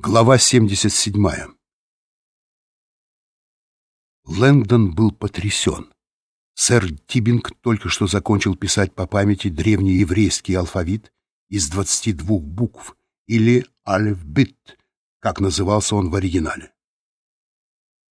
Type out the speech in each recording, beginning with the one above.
Глава 77 Лэнгдон был потрясен. Сэр Тибинг только что закончил писать по памяти древний еврейский алфавит из 22 букв, или алефбит, как назывался он в оригинале.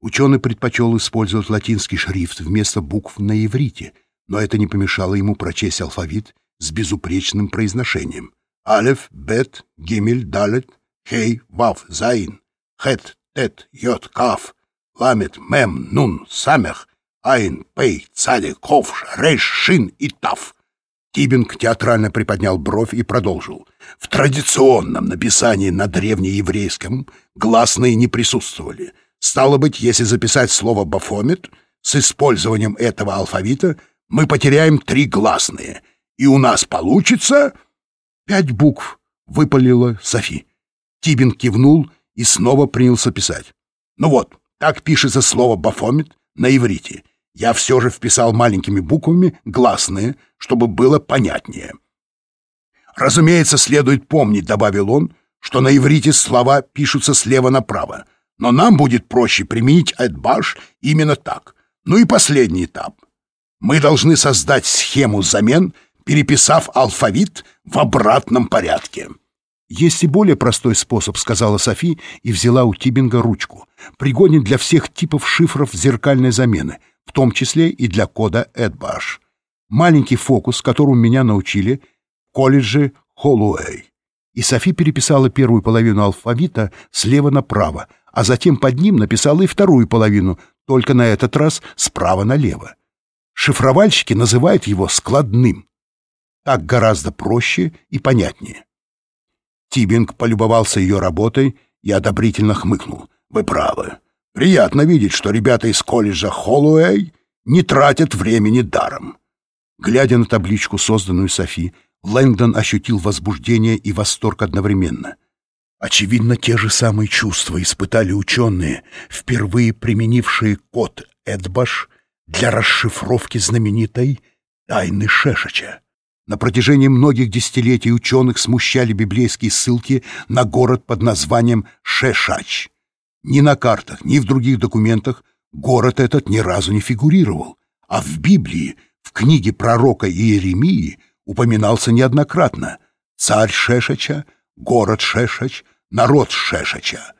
Ученый предпочел использовать латинский шрифт вместо букв на иврите, но это не помешало ему прочесть алфавит с безупречным произношением. Алеф, бет, гимель, далет, хей, вав, зайн, хет, тет, йод, каф, ламед, мем, нун, самех, айн, пей, цади, коф, рейш, шин и тав. Тибинг театрально приподнял бровь и продолжил. В традиционном написании на древнееврейском гласные не присутствовали. Стало быть, если записать слово «бафомет», с использованием этого алфавита мы потеряем три гласные, и у нас получится пять букв, — выпалила Софи. Тибин кивнул и снова принялся писать. Ну вот, так пишется слово «бафомет» на иврите. Я все же вписал маленькими буквами гласные, чтобы было понятнее. Разумеется, следует помнить, — добавил он, — что на иврите слова пишутся слева направо, но нам будет проще применить «эдбаш» именно так. Ну и последний этап. Мы должны создать схему замен, переписав алфавит в обратном порядке. «Есть и более простой способ», — сказала Софи и взяла у Тибинга ручку. «Пригоден для всех типов шифров зеркальной замены, в том числе и для кода Эдбаш. Маленький фокус, которому меня научили в колледже Холлоуэй». И Софи переписала первую половину алфавита слева направо, а затем под ним написала и вторую половину, только на этот раз справа налево. Шифровальщики называют его складным. Так гораздо проще и понятнее. Тибинг полюбовался ее работой и одобрительно хмыкнул. «Вы правы. Приятно видеть, что ребята из колледжа Холлоуэй не тратят времени даром». Глядя на табличку, созданную Софи, Лэнгдон ощутил возбуждение и восторг одновременно. Очевидно, те же самые чувства испытали ученые, впервые применившие код Эдбаш для расшифровки знаменитой «Тайны Шешача». На протяжении многих десятилетий ученых смущали библейские ссылки на город под названием Шешач. Ни на картах, ни в других документах город этот ни разу не фигурировал, а в Библии, в книге пророка Иеремии, упоминался неоднократно «Царь Шешача», «Город Шешач», «Народ Шешача».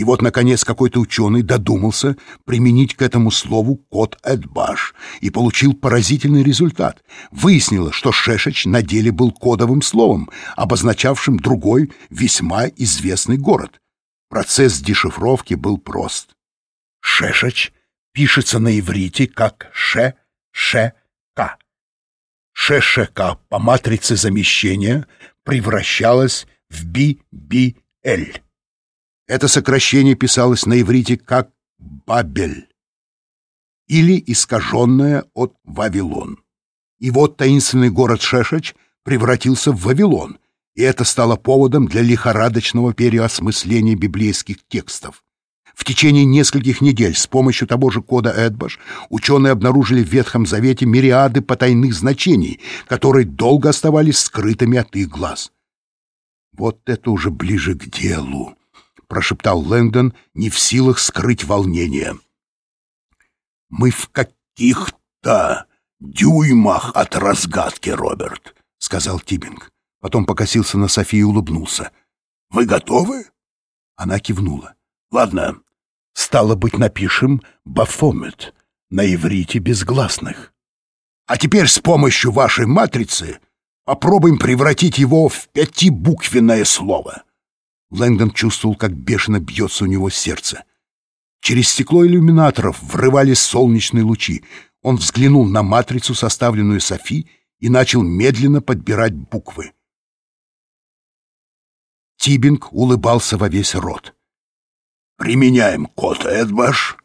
И вот, наконец, какой-то ученый додумался применить к этому слову код Эдбаш и получил поразительный результат. Выяснилось, что Шешеч на деле был кодовым словом, обозначавшим другой весьма известный город. Процесс дешифровки был прост. Шешеч пишется на иврите как Ше-Ше-Ка. Ше-Ше-Ка по матрице замещения превращалась в Би-Би-Эль. Это сокращение писалось на иврите как «Бабель» или искаженное от «Вавилон». И вот таинственный город Шешач превратился в Вавилон, и это стало поводом для лихорадочного переосмысления библейских текстов. В течение нескольких недель с помощью того же кода Эдбаш ученые обнаружили в Ветхом Завете мириады потайных значений, которые долго оставались скрытыми от их глаз. Вот это уже ближе к делу прошептал Лэнгдон, не в силах скрыть волнение. «Мы в каких-то дюймах от разгадки, Роберт», — сказал Тибинг. Потом покосился на Софи и улыбнулся. «Вы готовы?» Она кивнула. «Ладно, стало быть, напишем «Бафомет» на иврите безгласных. А теперь с помощью вашей матрицы попробуем превратить его в пятибуквенное слово». Лэнгдон чувствовал, как бешено бьется у него сердце. Через стекло иллюминаторов врывались солнечные лучи. Он взглянул на матрицу, составленную Софи, и начал медленно подбирать буквы. Тибинг улыбался во весь рот. «Применяем код Эдбаш,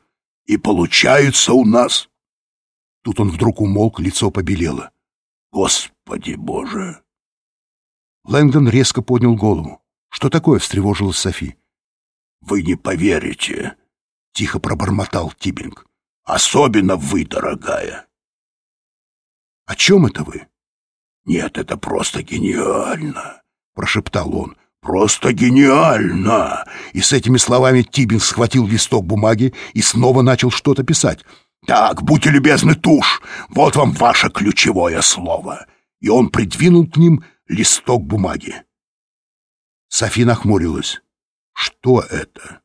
и получаются у нас...» Тут он вдруг умолк, лицо побелело. «Господи Боже!» Лэнгдон резко поднял голову. «Что такое?» — встревожилась Софи. «Вы не поверите», — тихо пробормотал Тибинг. «Особенно вы, дорогая». «О чем это вы?» «Нет, это просто гениально», — прошептал он. «Просто гениально! и с этими словами Тибинг схватил листок бумаги и снова начал что-то писать. «Так, будьте любезны, тушь, вот вам ваше ключевое слово». И он придвинул к ним листок бумаги. Софи нахмурилась. «Что это?»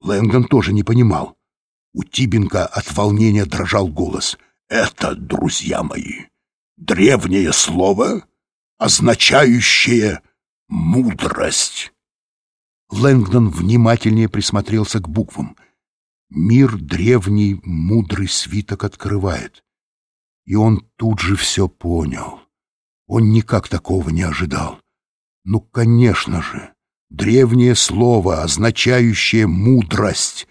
Лэнгдон тоже не понимал. У Тибинга от волнения дрожал голос. «Это, друзья мои, древнее слово, означающее мудрость». Лэнгдон внимательнее присмотрелся к буквам. Мир древний, мудрый свиток открывает. И он тут же все понял. Он никак такого не ожидал. Ну, конечно же, древнее слово, означающее мудрость.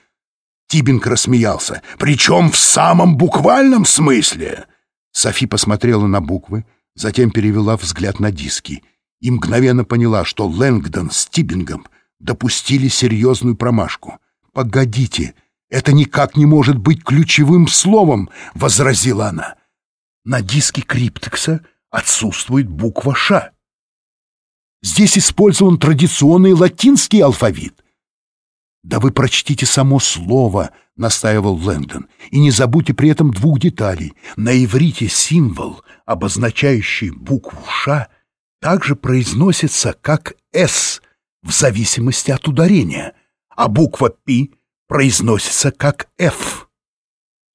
Тибинг рассмеялся. «Причем в самом буквальном смысле!» Софи посмотрела на буквы, затем перевела взгляд на диски и мгновенно поняла, что Лэнгдон с Тибингом допустили серьезную промашку. «Погодите, это никак не может быть ключевым словом!» — возразила она. «На диске Криптекса отсутствует буква «Ш». Здесь использован традиционный латинский алфавит. «Да вы прочтите само слово», — настаивал Лэндон, «и не забудьте при этом двух деталей. На иврите символ, обозначающий букву «Ш», также произносится как «С» в зависимости от ударения, а буква «Пи» произносится как «Ф».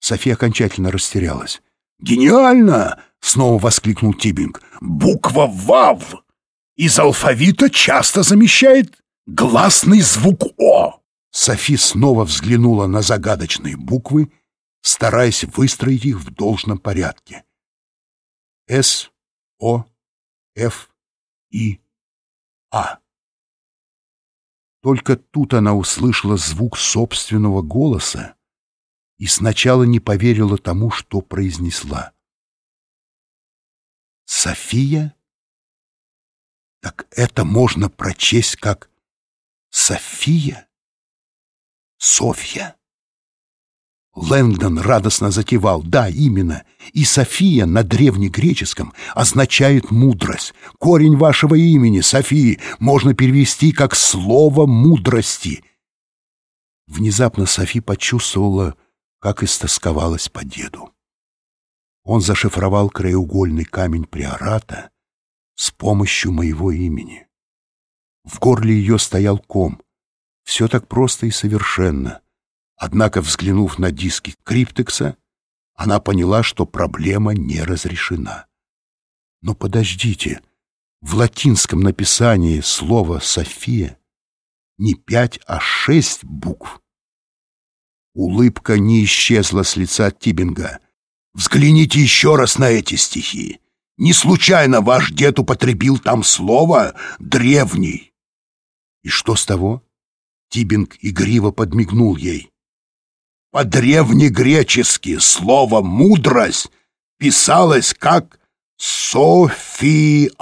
София окончательно растерялась. «Гениально!» — снова воскликнул Тибинг. «Буква «Вав» из алфавита часто замещает гласный звук «О». Софи снова взглянула на загадочные буквы, стараясь выстроить их в должном порядке. С, О, Ф, И, А. Только тут она услышала звук собственного голоса и сначала не поверила тому, что произнесла. «София?» Так это можно прочесть как София? Софья? Лэнгдон радостно затевал. Да, именно. И София на древнегреческом означает мудрость. Корень вашего имени, Софии, можно перевести как слово мудрости. Внезапно Софи почувствовала, как истосковалась по деду. Он зашифровал краеугольный камень приората с помощью моего имени. В горле ее стоял ком. Все так просто и совершенно. Однако, взглянув на диски криптекса, она поняла, что проблема не разрешена. Но подождите, в латинском написании слова «София» не пять, а шесть букв. Улыбка не исчезла с лица Тибинга. «Взгляните еще раз на эти стихи. Не случайно ваш дед употребил там слово «древний». И что с того? Тибинг игриво подмигнул ей. По-древнегречески слово «мудрость» писалось как «София».